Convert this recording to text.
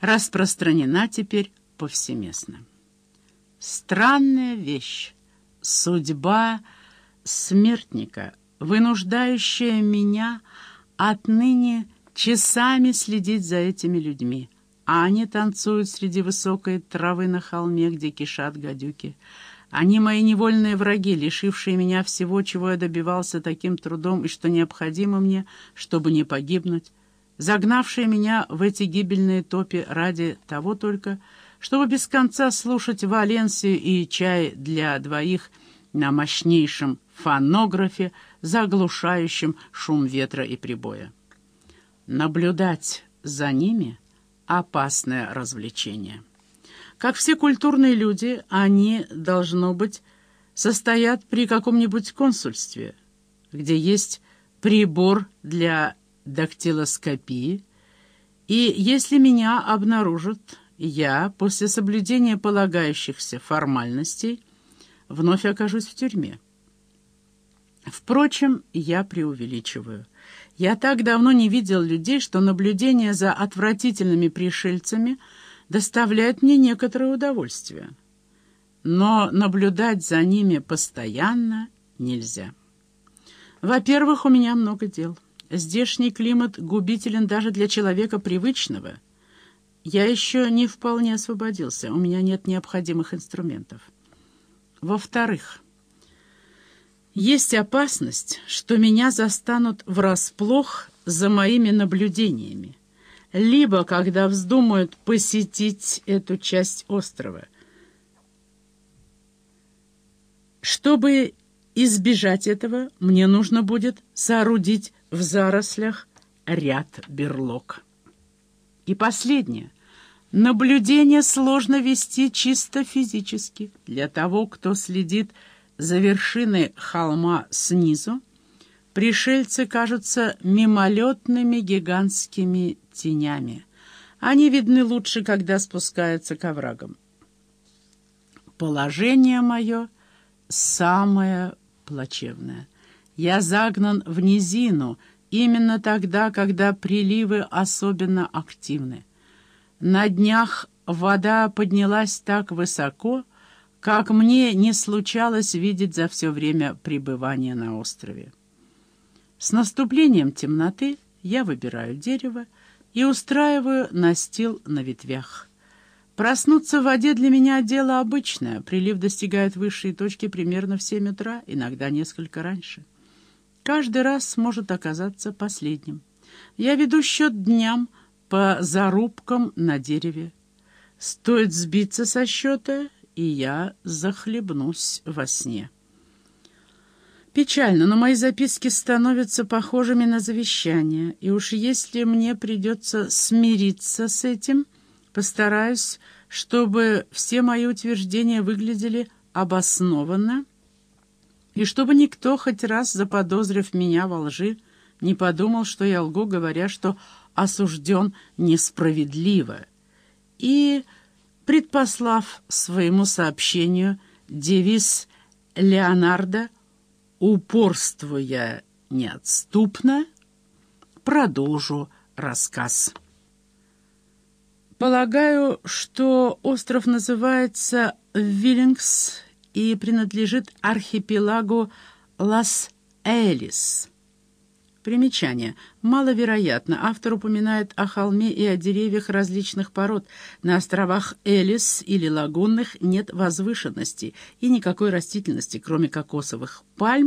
распространена теперь повсеместно. Странная вещь, судьба смертника, вынуждающая меня отныне часами следить за этими людьми, они танцуют среди высокой травы на холме, где кишат гадюки. Они мои невольные враги, лишившие меня всего, чего я добивался таким трудом и что необходимо мне, чтобы не погибнуть, загнавшие меня в эти гибельные топи ради того только, чтобы без конца слушать Валенсию и чай для двоих на мощнейшем фонографе, заглушающем шум ветра и прибоя. Наблюдать за ними — опасное развлечение. Как все культурные люди, они, должно быть, состоят при каком-нибудь консульстве, где есть прибор для дактилоскопии, и если меня обнаружат, я, после соблюдения полагающихся формальностей, вновь окажусь в тюрьме. Впрочем, я преувеличиваю. Я так давно не видел людей, что наблюдение за отвратительными пришельцами доставляет мне некоторое удовольствие. Но наблюдать за ними постоянно нельзя. Во-первых, у меня много дел. Здешний климат губителен даже для человека привычного. Я еще не вполне освободился, у меня нет необходимых инструментов. Во-вторых, есть опасность, что меня застанут врасплох за моими наблюдениями, либо когда вздумают посетить эту часть острова. Чтобы избежать этого, мне нужно будет соорудить в зарослях ряд берлог. И последнее. Наблюдение сложно вести чисто физически. Для того, кто следит за вершиной холма снизу, пришельцы кажутся мимолетными гигантскими тенями. Они видны лучше, когда спускаются к оврагам. Положение мое самое плачевное. Я загнан в низину именно тогда, когда приливы особенно активны. На днях вода поднялась так высоко, как мне не случалось видеть за все время пребывания на острове. С наступлением темноты я выбираю дерево и устраиваю настил на ветвях. Проснуться в воде для меня дело обычное. Прилив достигает высшей точки примерно в 7 утра, иногда несколько раньше. Каждый раз может оказаться последним. Я веду счет дням, по зарубкам на дереве. Стоит сбиться со счета, и я захлебнусь во сне. Печально, но мои записки становятся похожими на завещание, и уж если мне придется смириться с этим, постараюсь, чтобы все мои утверждения выглядели обоснованно, и чтобы никто, хоть раз заподозрив меня во лжи, не подумал, что я лгу, говоря, что осужден несправедливо. И, предпослав своему сообщению девиз Леонардо «Упорствуя неотступно», продолжу рассказ. Полагаю, что остров называется Виллингс и принадлежит архипелагу Лас-Элис. Примечание. Маловероятно. Автор упоминает о холме и о деревьях различных пород. На островах Элис или лагунных нет возвышенности и никакой растительности, кроме кокосовых пальм,